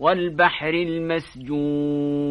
والبحر المسجور